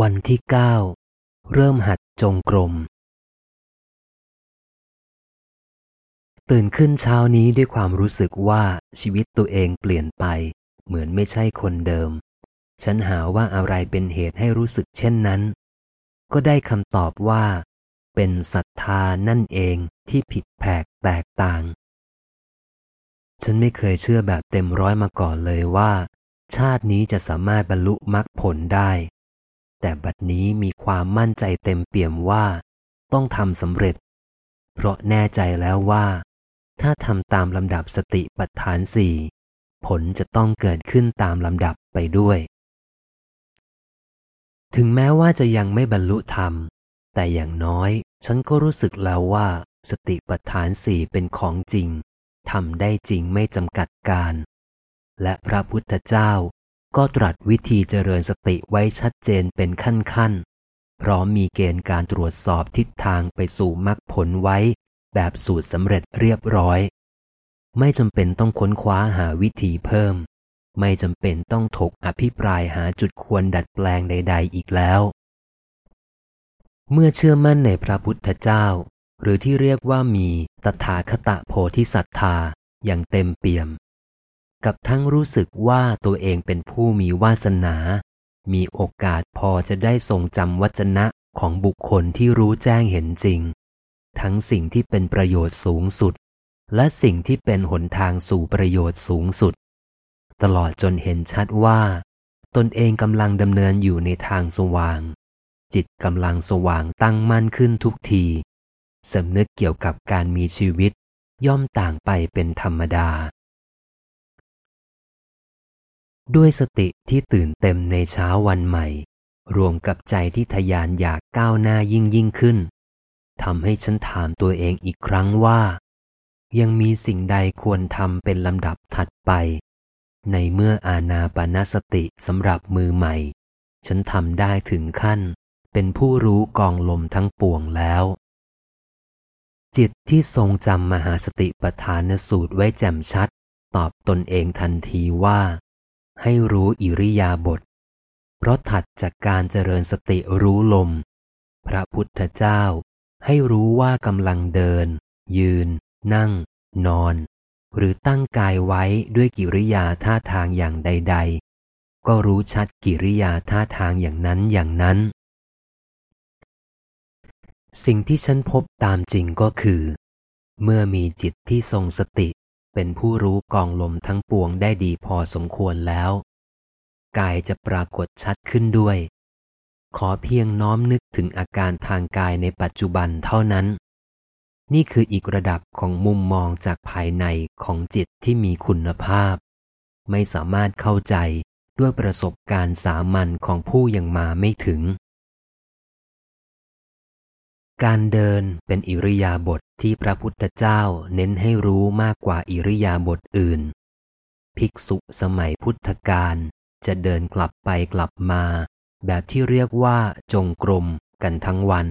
วันที่เก้าเริ่มหัดจงกรม ตื่นขึ้นเช้านี้ด้วยความรู้สึกว่าชีวิตตัวเองเปลี่ยนไป เหมือนไม่ใช่คนเดิม ฉันหาว่าอะไรเป็นเหตุให้รู้สึกเช่นนั้น ก็ได้คำตอบว่า เป็นศรัทธานั่นเองที่ผิดแผกแตกต่าง ฉันไม่เคยเชื่อแบบเต็มร้อยมาก่อนเลยว่า ชาตินี้จะสามารถบรรลุมรรคผลได้ แต่บัดนี้มีความมั่นใจเต็มเปี่ยมว่า ต้องทำสำเร็จ เพราะแน่ใจแล้วว่า ถ้าทำตามลำดับสติปัฏฐานสี่ผลจะต้องเกิดขึ้นตามลำดับไปด้วย ถึงแม้ว่าจะยังไม่บรรลุธรรม แต่อย่างน้อย ฉันก็รู้สึกแล้วว่า สติปัฏฐานสี่เป็นของจริงทำได้จริงไม่จำกัดการ และพระพุทธเจ้า ก็ตรัสวิธีเจริญสติไว้ชัดเจนเป็นขั้นๆ พร้อมมีเกณฑ์การตรวจสอบทิศทางไปสู่มรรคผลไว้ แบบสูตรสำเร็จเรียบร้อย ไม่จำเป็นต้องค้นคว้าหาวิธีเพิ่ม ไม่จำเป็นต้องถกอภิปรายหาจุดควรดัดแปลงใด ๆ อีกแล้ว เมื่อเชื่อมั่นในพระพุทธเจ้า หรือที่เรียกว่ามีตถาคตโพธิศรัทธาอย่างเต็มเปี่ยม กับทั้งรู้สึกว่าตัวเองเป็นผู้มีวาสนา มีโอกาสพอจะได้ทรงจำวจนะของบุคคลที่รู้แจ้งเห็นจริง ทั้งสิ่งที่เป็นประโยชน์สูงสุด และสิ่งที่เป็นหนทางสู่ประโยชน์สูงสุด ตลอดจนเห็นชัดว่า ตนเองกำลังดำเนินอยู่ในทางสว่าง จิตกำลังสว่างตั้งมั่นขึ้นทุกทีสำนึกเกี่ยวกับการมีชีวิตย่อมต่างไปเป็นธรรมดา ด้วยสติที่ตื่นเต็มในเช้าวันใหม่ รวมกับใจที่ทยานอยากก้าวหน้ายิ่งยิ่งขึ้นทำให้ฉันถามตัวเองอีกครั้งว่า ยังมีสิ่งใดควรทำเป็นลำดับถัดไป ในเมื่ออาณาปณสติสำหรับมือใหม่ ฉันทำได้ถึงขั้น เป็นผู้รู้กองลมทั้งปวงแล้ว จิตที่ทรงจำมหาสติปัฏฐานสูตรไว้แจ่มชัด ตอบตนเองทันทีว่า ให้รู้อิริยาบถเพราะถัดจากการเจริญสติรู้ลม พระพุทธเจ้า ให้รู้ว่ากำลังเดิน ยืน นั่ง นอน หรือตั้งกายไว้ด้วยกิริยาท่าทางอย่างใด ๆ ก็รู้ชัดกิริยาท่าทางอย่างนั้นอย่างนั้น สิ่งที่ฉันพบตามจริงก็คือ เมื่อมีจิตที่ทรงสติ เป็นผู้รู้กองลมทั้งปวงได้ดีพอสมควรแล้ว กายจะปรากฏชัดขึ้นด้วย ขอเพียงน้อมนึกถึงอาการทางกายในปัจจุบันเท่านั้น นี่คืออีกระดับของมุมมองจากภายในของจิตที่มีคุณภาพ ไม่สามารถเข้าใจด้วยประสบการณ์สามัญของผู้ยังมาไม่ถึง การเดินเป็นอิริยาบถทที่พระพุทธเจ้าเน้นให้รู้มากกว่าอิริยาบถอื่น ภิกษุสมัยพุทธกาลจะเดินกลับไปกลับมา แบบที่เรียกว่าจงกรมกันทั้งวัน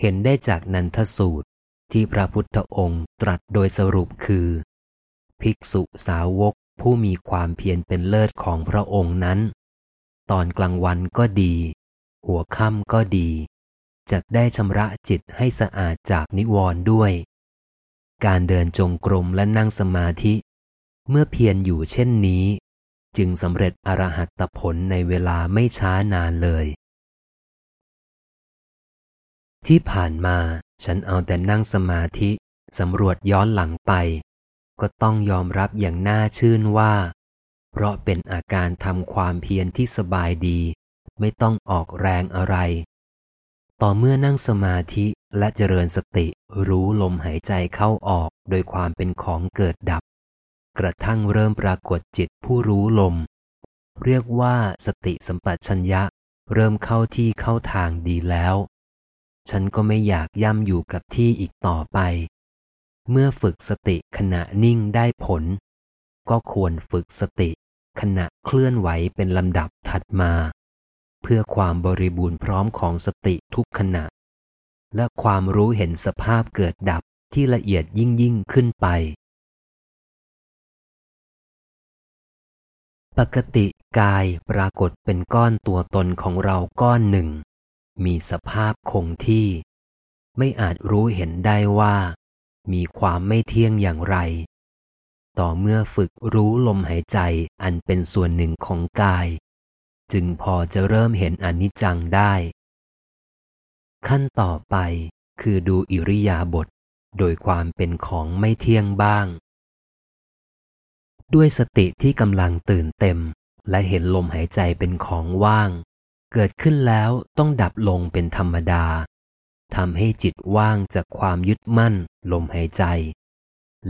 เห็นได้จากนันทสูตรที่พระพุทธองค์ตรัสโดยสรุปคือ ภิกษุสาวกผู้มีความเพียรเป็นเลิศของพระองค์นั้น ตอนกลางวันก็ดี หัวค่ำก็ดี จะได้ชำระจิตให้สะอาดจากนิวรณ์ด้วย การเดินจงกรมและนั่งสมาธิ เมื่อเพียรอยู่เช่นนี้ จึงสำเร็จอรหัตผลในเวลาไม่ช้านานเลย ที่ผ่านมาฉันเอาแต่นั่งสมาธิสำรวจย้อนหลังไป ก็ต้องยอมรับอย่างน่าชื่นว่า เพราะเป็นอาการทำความเพียรที่สบายดี ไม่ต้องออกแรงอะไร ต่อเมื่อนั่งสมาธิและเจริญสติรู้ลมหายใจเข้าออกโดยความเป็นของเกิดดับ กระทั่งเริ่มปรากฏจิตผู้รู้ลม เรียกว่าสติสัมปชัญญะ เริ่มเข้าที่เข้าทางดีแล้ว ฉันก็ไม่อยากย่ำอยู่กับที่อีกต่อไป เมื่อฝึกสติขณะนิ่งได้ผล ก็ควรฝึกสติขณะเคลื่อนไหวเป็นลำดับถัดมา เพื่อความบริบูรณ์พร้อมของสติทุกขณะ และความรู้เห็นสภาพเกิดดับที่ละเอียดยิ่งยิ่งขึ้นไป ปกติกายปรากฏเป็นก้อนตัวตนของเราก้อนหนึ่ง มีสภาพคงที่ ไม่อาจรู้เห็นได้ว่า มีความไม่เที่ยงอย่างไร ต่อเมื่อฝึกรู้ลมหายใจอันเป็นส่วนหนึ่งของกาย จึงพอจะเริ่มเห็นอนิจจังได้ ขั้นต่อไปคือดูอิริยาบถโดยความเป็นของไม่เที่ยงบ้าง ด้วยสติที่กำลังตื่นเต็ม และเห็นลมหายใจเป็นของว่าง เกิดขึ้นแล้วต้องดับลงเป็นธรรมดาทำให้จิตว่างจากความยึดมั่น ลมหายใจ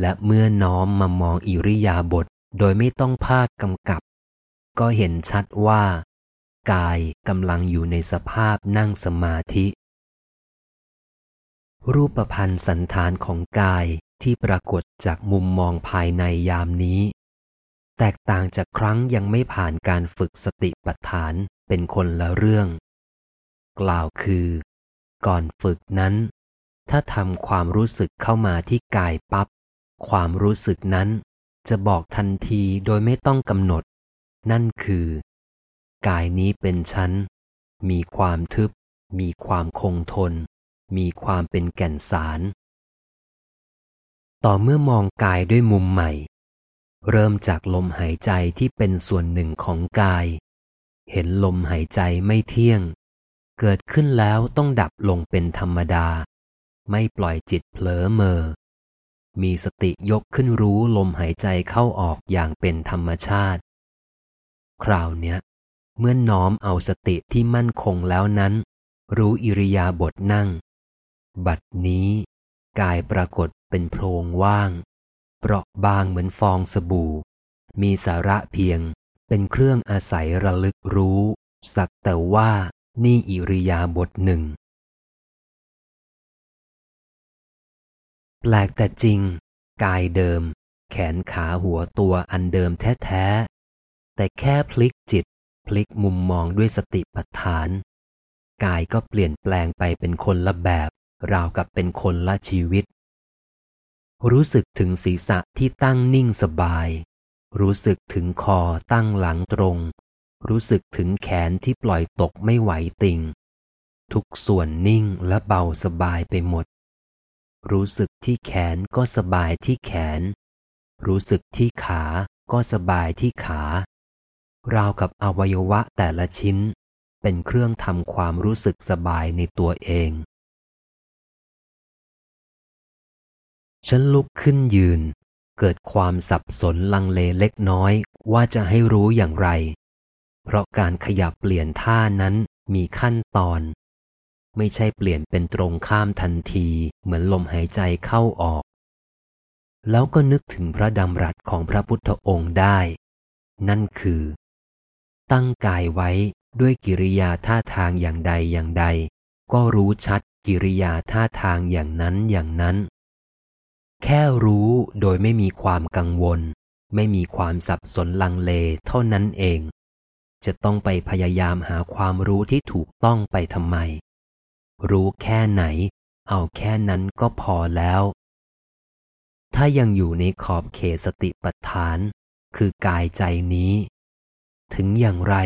และเมื่อน้อมมามองอิริยาบถโดยไม่ต้องภาคกำกับ ก็เห็นชัดว่า กายกำลังอยู่ในสภาพนั่งสมาธิ รูปพันธ์สันฐานของกายที่ปรากฏจากมุมมองภายในยามนี้ แตกต่างจากครั้งยังไม่ผ่านการฝึกสติปัฏฐานเป็นคนละเรื่อง กล่าวคือ ก่อนฝึกนั้น ถ้าทำความรู้สึกเข้ามาที่กายปับ๊บความรู้สึกนั้นจะบอกทันทีโดยไม่ต้องกำหนด นั่นคือ กายนี้เป็นชั้น มีความทึบ มีความคงทน มีความเป็นแก่นสาร ต่อเมื่อมองกายด้วยมุมใหม่ เริ่มจากลมหายใจที่เป็นส่วนหนึ่งของกาย เห็นลมหายใจไม่เที่ยง เกิดขึ้นแล้วต้องดับลงเป็นธรรมดา ไม่ปล่อยจิตเผลอเมอ มีสติยกขึ้นรู้ลมหายใจเข้าออกอย่างเป็นธรรมชาติ คราวเนี้ย เมื่อน้อมเอาสติที่มั่นคงแล้วนั้น รู้อิริยาบถนั่ง บัดนี้ กายปรากฏเป็นโพรงว่าง เปราะบางเหมือนฟองสบู่ มีสาระเพียงเป็นเครื่องอาศัยระลึกรู้ สักแต่ว่านี่อิริยาบถหนึ่งแปลกแต่จริง กายเดิม แขนขาหัวตัวอันเดิมแท้ แต่แค่พลิกจิต พลิกมุมมองด้วยสติปัฏฐาน กายก็เปลี่ยนแปลงไปเป็นคนละแบบ ราวกับเป็นคนละชีวิต รู้สึกถึงศีรษะที่ตั้งนิ่งสบาย รู้สึกถึงคอตั้งหลังตรง รู้สึกถึงแขนที่ปล่อยตกไม่ไหวติงทุกส่วนนิ่งและเบาสบายไปหมด รู้สึกที่แขนก็สบายที่แขน รู้สึกที่ขาก็สบายที่ขา ราวกับอวัยวะแต่ละชิ้น เป็นเครื่องทำความรู้สึกสบายในตัวเอง ฉันลุกขึ้นยืน เกิดความสับสนลังเลเล็กน้อยว่าจะให้รู้อย่างไร เพราะการขยับเปลี่ยนท่านั้นมีขั้นตอน ไม่ใช่เปลี่ยนเป็นตรงข้ามทันทีเหมือนลมหายใจเข้าออก แล้วก็นึกถึงพระดำรัสของพระพุทธองค์ได้ นั่นคือ ตั้งกายไว้ด้วยกิริยาท่าทางอย่างใดอย่างใด ก็รู้ชัดกิริยาท่าทางอย่างนั้นอย่างนั้น แค่รู้โดยไม่มีความกังวล ไม่มีความสับสนลังเลเท่านั้นเอง จะต้องไปพยายามหาความรู้ที่ถูกต้องไปทำไม รู้แค่ไหน เอาแค่นั้นก็พอแล้ว ถ้ายังอยู่ในขอบเขตสติปัฏฐาน คือกายใจนี้ ถึงอย่างไร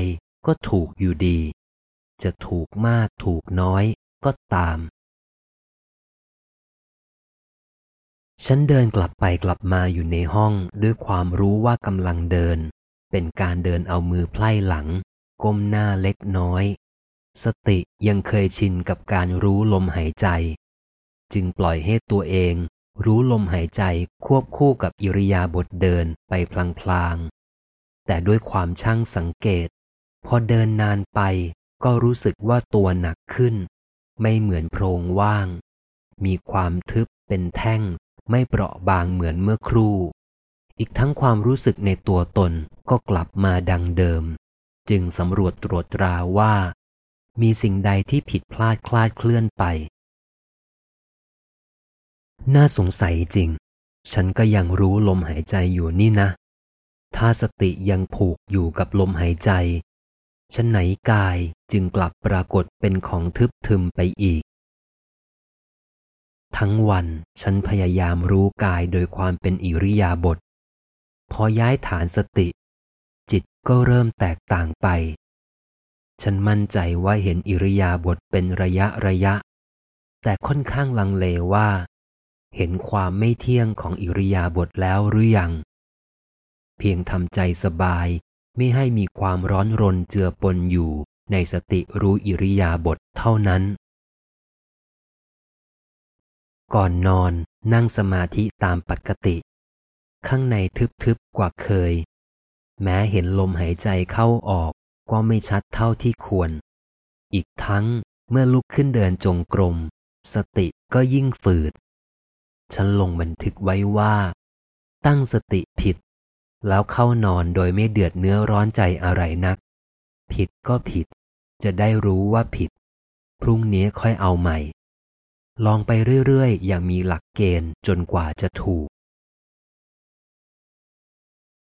ก็ถูกอยู่ดี จะถูกมากถูกน้อยก็ตาม ฉันเดินกลับไปกลับมาอยู่ในห้องด้วยความรู้ว่ากำลังเดิน เป็นการเดินเอามือไพล่หลัง ก้มหน้าเล็กน้อย สติยังเคยชินกับการรู้ลมหายใจ จึงปล่อยให้ตัวเองรู้ลมหายใจควบคู่กับอิริยาบถเดินไปพลางๆ แต่ด้วยความช่างสังเกต พอเดินนานไปก็รู้สึกว่าตัวหนักขึ้น ไม่เหมือนโพรงว่าง มีความทึบเป็นแท่ง ไม่เปราะบางเหมือนเมื่อครู่ อีกทั้งความรู้สึกในตัวตนก็กลับมาดังเดิม จึงสำรวจตรวจตราว่า มีสิ่งใดที่ผิดพลาดคลาดเคลื่อนไป น่าสงสัยจริง ฉันก็ยังรู้ลมหายใจอยู่นี่นะ ถ้าสติยังผูกอยู่กับลมหายใจฉันไหนกายจึงกลับปรากฏเป็นของทึบทึมไปอีก ทั้งวันฉันพยายามรู้กายโดยความเป็นอิริยาบถพอย้ายฐานสติ จิตก็เริ่มแตกต่างไป ฉันมั่นใจว่าเห็นอิริยาบถเป็นระยะระยะ แต่ค่อนข้างลังเลว่า เห็นความไม่เที่ยงของอิริยาบถแล้วหรือยัง เพียงทำใจสบาย ไม่ให้มีความร้อนรนเจือปนอยู่ในสติรู้อิริยาบถเท่านั้น ก่อนนอนนั่งสมาธิตามปกติ ข้างในทึบๆกว่าเคย แม้เห็นลมหายใจเข้าออกก็ไม่ชัดเท่าที่ควร อีกทั้งเมื่อลุกขึ้นเดินจงกรม สติก็ยิ่งฝืด ฉันลงบันทึกไว้ว่า ตั้งสติผิด แล้วเข้านอนโดยไม่เดือดเนื้อร้อนใจอะไรนัก ผิดก็ผิด จะได้รู้ว่าผิด พรุ่งนี้ค่อยเอาใหม่ ลองไปเรื่อยๆ อย่างมีหลักเกณฑ์จนกว่าจะถูก